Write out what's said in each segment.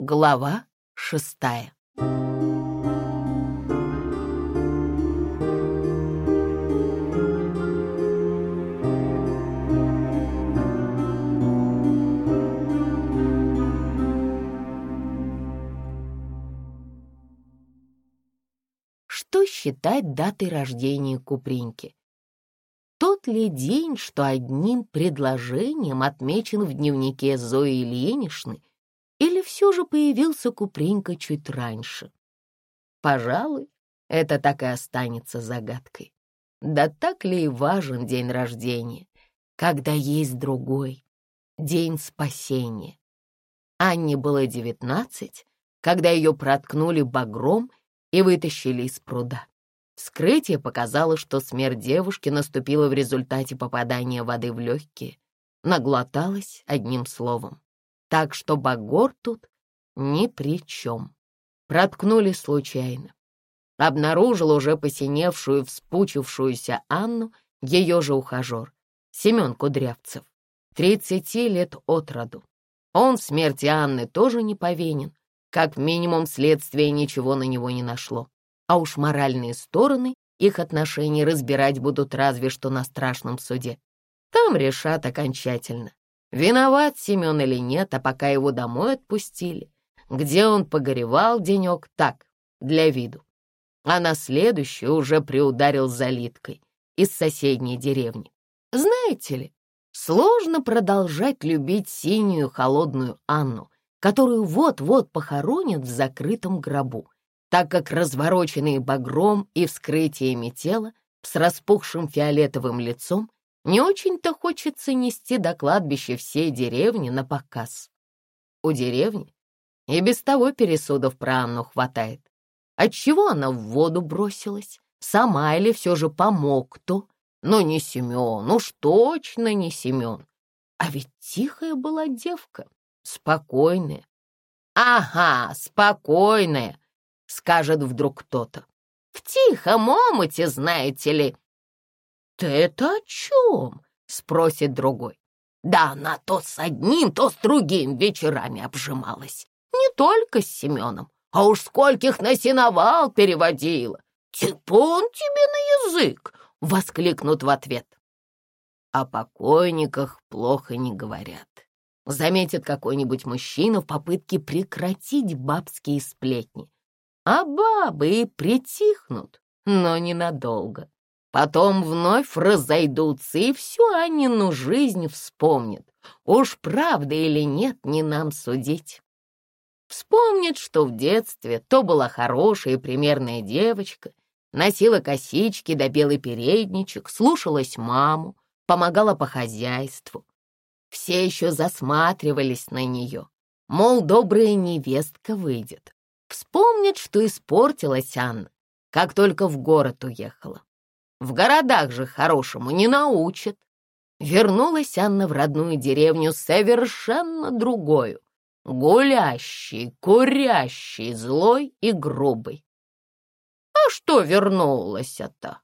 Глава шестая. Что считать датой рождения Купринки? Тот ли день, что одним предложением отмечен в дневнике Зои Ильиничны, все же появился Купринка чуть раньше? Пожалуй, это так и останется загадкой. Да так ли и важен день рождения, когда есть другой, день спасения? Анне было девятнадцать, когда ее проткнули багром и вытащили из пруда. Вскрытие показало, что смерть девушки наступила в результате попадания воды в легкие. Наглоталась одним словом. Так что Багор тут ни при чем. Проткнули случайно. Обнаружил уже посиневшую, вспучившуюся Анну ее же ухажер, Семен Кудрявцев, тридцати лет от роду. Он в смерти Анны тоже не повинен, как минимум следствие ничего на него не нашло. А уж моральные стороны их отношений разбирать будут разве что на страшном суде. Там решат окончательно, виноват Семен или нет, а пока его домой отпустили, где он погоревал денек так, для виду. А на следующий уже приударил залиткой из соседней деревни. Знаете ли, сложно продолжать любить синюю холодную Анну, которую вот-вот похоронят в закрытом гробу, так как развороченные багром и вскрытиями тела с распухшим фиолетовым лицом не очень-то хочется нести до кладбища всей деревни на показ. У деревни и без того пересудов про Анну хватает. Отчего она в воду бросилась? Сама или все же помог кто? Но не Семен, уж точно не Семен. А ведь тихая была девка, спокойная. «Ага, спокойная», — скажет вдруг кто-то. «В тихом омуте, знаете ли». «Ты это о чем?» — спросит другой. «Да она то с одним, то с другим вечерами обжималась. Не только с Семеном, а уж скольких на сеновал переводила. Типун тебе на язык!» — воскликнут в ответ. О покойниках плохо не говорят заметит какой-нибудь мужчина в попытке прекратить бабские сплетни. А бабы и притихнут, но ненадолго. Потом вновь разойдутся и всю Анину жизнь вспомнят. Уж правда или нет, не нам судить. Вспомнит, что в детстве то была хорошая и примерная девочка, носила косички да белый передничек, слушалась маму, помогала по хозяйству, все еще засматривались на нее. Мол, добрая невестка выйдет. Вспомнит, что испортилась Анна, как только в город уехала. В городах же хорошему не научат. Вернулась Анна в родную деревню совершенно другую, гулящей, курящей, злой и грубой. А что вернулась-то?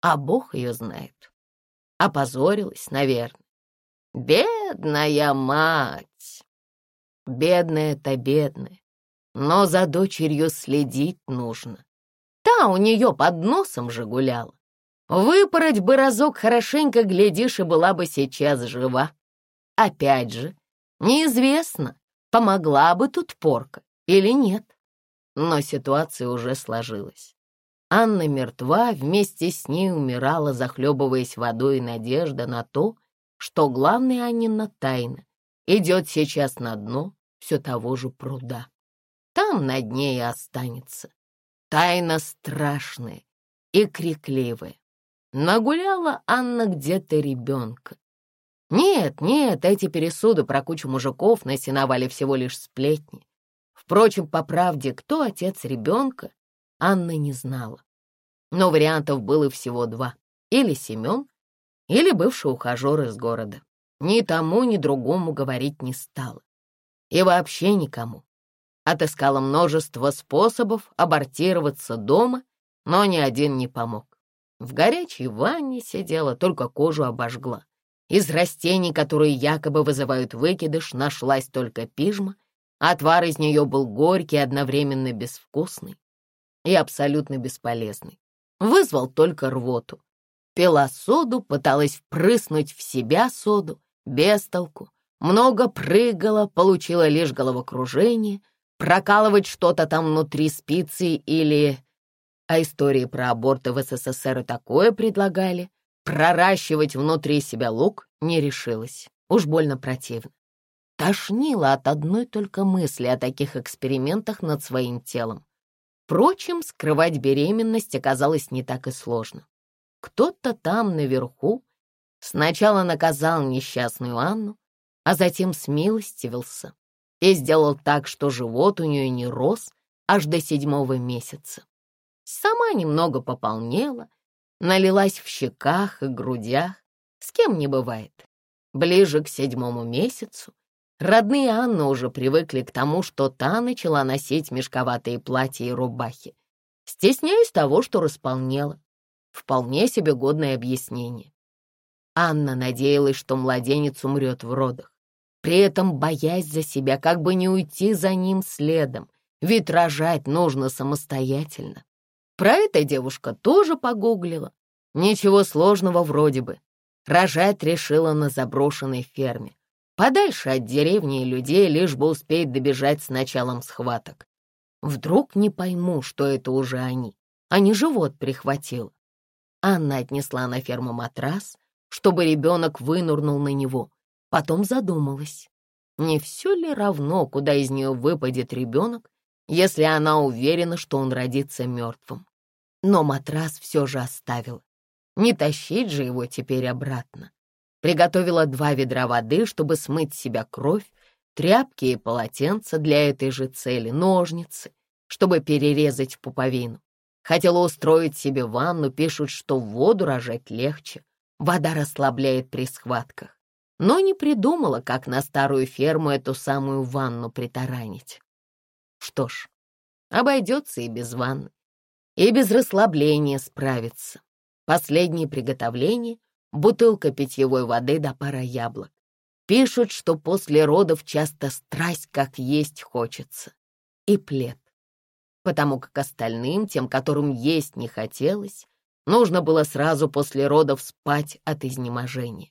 А Бог ее знает. Опозорилась, наверное. Бедная мать! Бедная-то бедная, но за дочерью следить нужно. Та у нее под носом же гуляла. Выпороть бы разок хорошенько, глядишь, и была бы сейчас жива. Опять же, неизвестно, помогла бы тут порка или нет. Но ситуация уже сложилась. Анна мертва, вместе с ней умирала, захлебываясь водой надежда на то, что главная Аннина тайна идет сейчас на дно все того же пруда. Там на дне и останется. Тайна страшная и крикливая. Нагуляла Анна где-то ребенка. Нет, нет, эти пересуды про кучу мужиков насиновали всего лишь сплетни. Впрочем, по правде, кто отец ребенка, Анна не знала. Но вариантов было всего два. Или Семен, или бывший ухажер из города. Ни тому, ни другому говорить не стала. И вообще никому. Отыскала множество способов абортироваться дома, но ни один не помог. В горячей ванне сидела, только кожу обожгла. Из растений, которые якобы вызывают выкидыш, нашлась только пижма, Отвар из нее был горький, одновременно безвкусный и абсолютно бесполезный. Вызвал только рвоту. Пила соду, пыталась впрыснуть в себя соду, без толку. Много прыгала, получила лишь головокружение, прокалывать что-то там внутри спицы или... А истории про аборты в СССР и такое предлагали. Проращивать внутри себя лук не решилась. Уж больно противно. Тошнило от одной только мысли о таких экспериментах над своим телом. Впрочем, скрывать беременность оказалось не так и сложно. Кто-то там наверху сначала наказал несчастную Анну, а затем смилостивился и сделал так, что живот у нее не рос аж до седьмого месяца. Сама немного пополнела, налилась в щеках и грудях, с кем не бывает. Ближе к седьмому месяцу родные Анны уже привыкли к тому, что та начала носить мешковатые платья и рубахи, стесняясь того, что располнела. Вполне себе годное объяснение. Анна надеялась, что младенец умрет в родах при этом боясь за себя, как бы не уйти за ним следом, ведь рожать нужно самостоятельно. Про это девушка тоже погуглила. Ничего сложного вроде бы. Рожать решила на заброшенной ферме, подальше от деревни и людей, лишь бы успеть добежать с началом схваток. Вдруг не пойму, что это уже они, а не живот прихватил. Анна отнесла на ферму матрас, чтобы ребенок вынурнул на него — Потом задумалась, не все ли равно, куда из нее выпадет ребенок, если она уверена, что он родится мертвым. Но матрас все же оставила. Не тащить же его теперь обратно. Приготовила два ведра воды, чтобы смыть себя кровь, тряпки и полотенца для этой же цели, ножницы, чтобы перерезать пуповину. Хотела устроить себе ванну, пишут, что в воду рожать легче. Вода расслабляет при схватках но не придумала, как на старую ферму эту самую ванну притаранить. Что ж, обойдется и без ванны, и без расслабления справится. Последнее приготовление — бутылка питьевой воды да пара яблок. Пишут, что после родов часто страсть как есть хочется. И плед. Потому как остальным, тем, которым есть не хотелось, нужно было сразу после родов спать от изнеможения.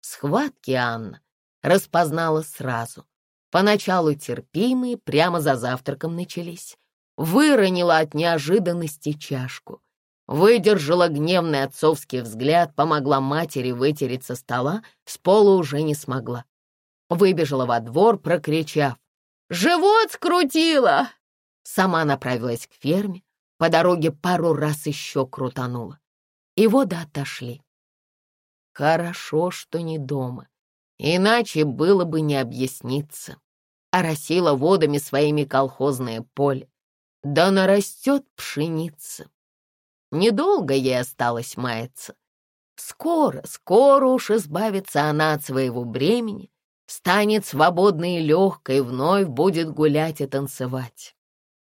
Схватки Анна распознала сразу. Поначалу терпимые, прямо за завтраком начались. Выронила от неожиданности чашку. Выдержала гневный отцовский взгляд, помогла матери вытереть со стола, с пола уже не смогла. Выбежала во двор, прокричав «Живот скрутила!» Сама направилась к ферме, по дороге пару раз еще крутанула. И воды отошли. Хорошо, что не дома, иначе было бы не объясниться. Оросила водами своими колхозное поле. Да нарастет пшеница. Недолго ей осталось маяться. Скоро, скоро уж избавится она от своего бремени, станет свободной и легкой, вновь будет гулять и танцевать.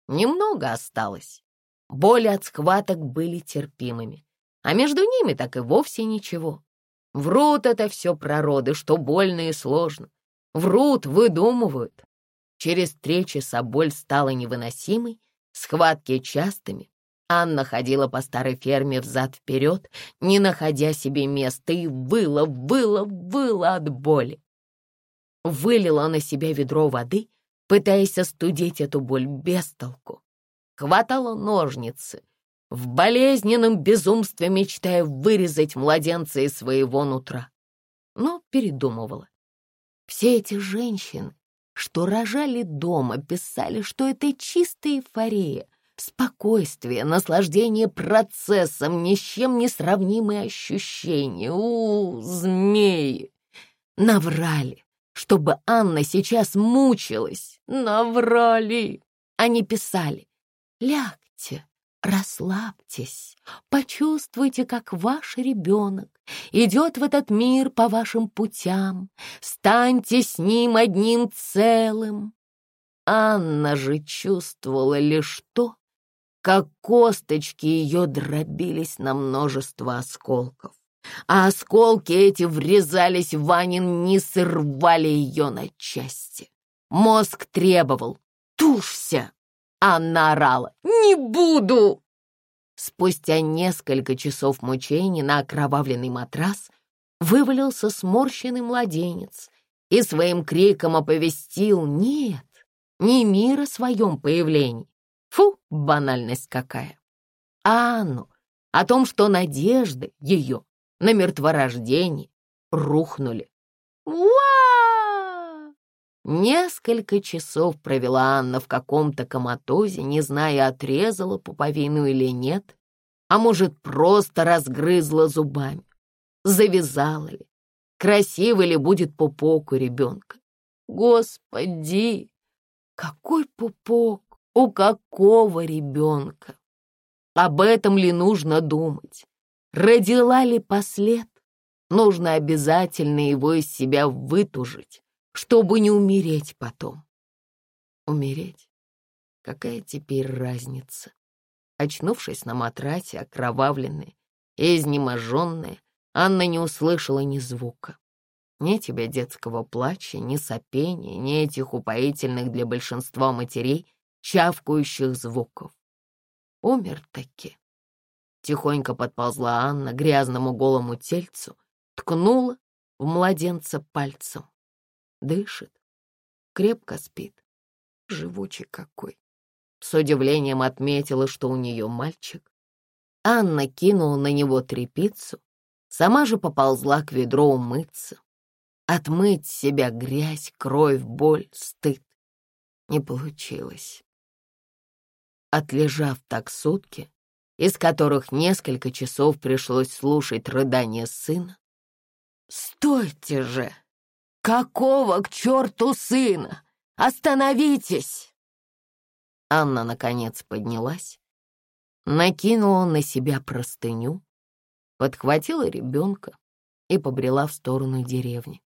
Немного осталось. Боли от схваток были терпимыми, а между ними так и вовсе ничего. Врут это все пророды, что больно и сложно. Врут, выдумывают. Через три часа боль стала невыносимой, схватки частыми. Анна ходила по старой ферме взад-вперед, не находя себе места, и выла, выла, выла от боли. Вылила на себя ведро воды, пытаясь остудить эту боль без толку. Хватало ножницы, в болезненном безумстве мечтая вырезать младенца из своего нутра. Но передумывала. Все эти женщины, что рожали дома, писали, что это чистая эйфория, спокойствие, наслаждение процессом, ни с чем не сравнимые ощущения. У, змеи! Наврали, чтобы Анна сейчас мучилась. Наврали! Они писали, лягте, Расслабьтесь, почувствуйте, как ваш ребенок идет в этот мир по вашим путям, станьте с ним одним целым. Анна же чувствовала лишь то, как косточки ее дробились на множество осколков, а осколки эти врезались в Ванин низ и рвали ее на части. Мозг требовал «Тушься!» Анна орала «Не буду!» Спустя несколько часов мучений на окровавленный матрас вывалился сморщенный младенец и своим криком оповестил «Нет, не мир о своем появлении». Фу, банальность какая. А Анну о том, что надежды ее на мертворождение рухнули. Уа! Несколько часов провела Анна в каком-то коматозе, не зная, отрезала пуповину или нет, а может, просто разгрызла зубами. Завязала ли, красивый ли будет пупок у ребенка. Господи, какой пупок у какого ребенка? Об этом ли нужно думать? Родила ли послед? Нужно обязательно его из себя вытужить, чтобы не умереть потом. Умереть? Какая теперь разница? Очнувшись на матрасе, окровавленная и изнеможенная, Анна не услышала ни звука. Ни тебя детского плача, ни сопения, ни этих упоительных для большинства матерей чавкающих звуков. Умер таки. Тихонько подползла Анна грязному голому тельцу, ткнула в младенца пальцем. Дышит, крепко спит, живучий какой. С удивлением отметила, что у нее мальчик. Анна кинула на него трепицу, сама же поползла к ведру умыться. Отмыть себя грязь, кровь, боль, стыд. Не получилось. Отлежав так сутки, из которых несколько часов пришлось слушать рыдания сына. «Стойте же! Какого к черту сына? Остановитесь!» Анна, наконец, поднялась, накинула на себя простыню, подхватила ребенка и побрела в сторону деревни.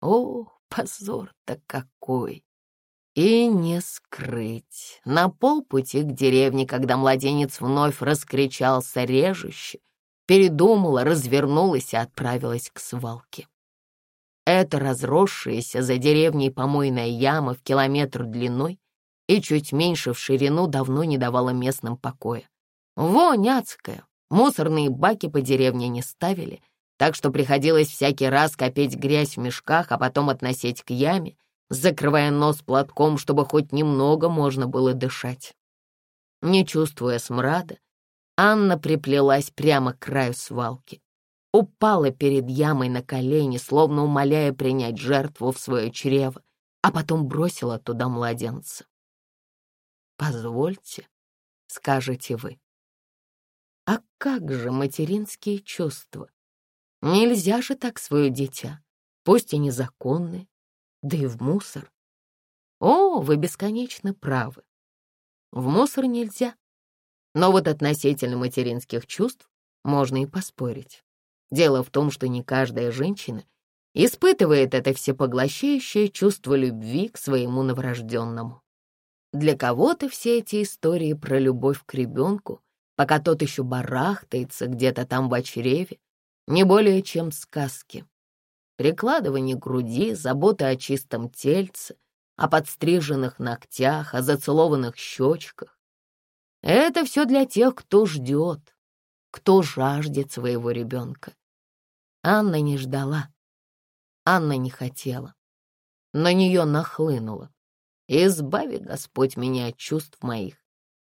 О, позор-то какой! И не скрыть. На полпути к деревне, когда младенец вновь раскричался режуще, передумала, развернулась и отправилась к свалке. Это разросшаяся за деревней помойная яма в километр длиной и чуть меньше в ширину давно не давала местным покоя. Вонь адская, мусорные баки по деревне не ставили, так что приходилось всякий раз копить грязь в мешках, а потом относить к яме, закрывая нос платком, чтобы хоть немного можно было дышать. Не чувствуя смрада, Анна приплелась прямо к краю свалки. Упала перед ямой на колени, словно умоляя принять жертву в свое чрево, а потом бросила туда младенца. «Позвольте», — скажете вы. А как же материнские чувства? Нельзя же так свое дитя, пусть и незаконное, да и в мусор. О, вы бесконечно правы. В мусор нельзя. Но вот относительно материнских чувств можно и поспорить. Дело в том, что не каждая женщина испытывает это всепоглощающее чувство любви к своему новорожденному. Для кого-то все эти истории про любовь к ребенку, пока тот еще барахтается где-то там в чреве, не более чем сказки прикладывание груди, забота о чистом тельце, о подстриженных ногтях, о зацелованных щечках. Это все для тех, кто ждет, кто жаждет своего ребенка. Анна не ждала, Анна не хотела. На нее нахлынуло. Избави, Господь, меня от чувств моих,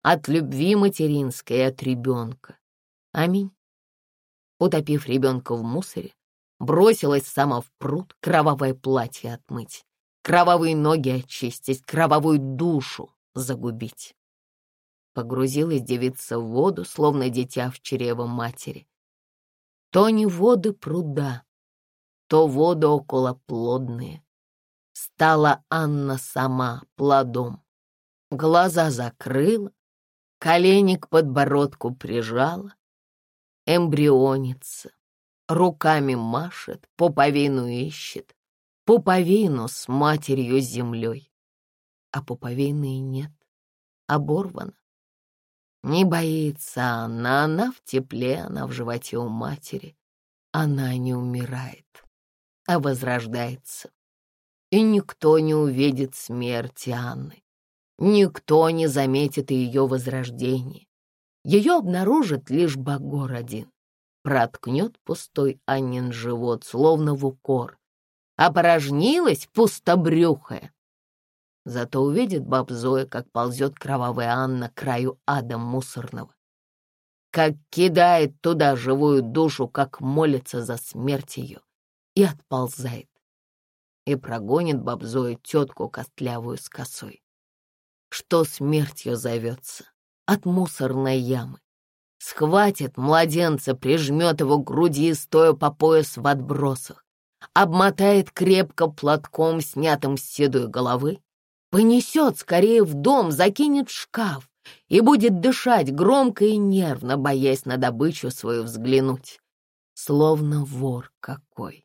от любви материнской и от ребенка. Аминь. Утопив ребенка в мусоре, бросилась сама в пруд кровавое платье отмыть, кровавые ноги очистить, кровавую душу загубить. Погрузилась девица в воду, словно дитя в чрево матери. То не воды пруда, то воды околоплодные. Стала Анна сама плодом. Глаза закрыла, колени к подбородку прижала. Эмбрионица, руками машет, пуповину ищет, пуповину с матерью землей. А пуповины нет, оборвана. Не боится она, она в тепле, она в животе у матери. Она не умирает, а возрождается. и никто не увидит смерти Анны. Никто не заметит ее возрождение. Ее обнаружит лишь Багор один. Проткнет пустой Аннин живот, словно в укор. Опорожнилась пустобрюхая. Зато увидит баб Зоя, как ползет кровавая Анна к краю ада мусорного. Как кидает туда живую душу, как молится за смерть ее и отползает. И прогонит баб Зоя тетку костлявую с косой. Что смертью зовется от мусорной ямы. Схватит младенца, прижмет его к груди, стоя по пояс в отбросах, обмотает крепко платком, снятым с седой головы, понесет скорее в дом, закинет в шкаф и будет дышать громко и нервно, боясь на добычу свою взглянуть, словно вор какой.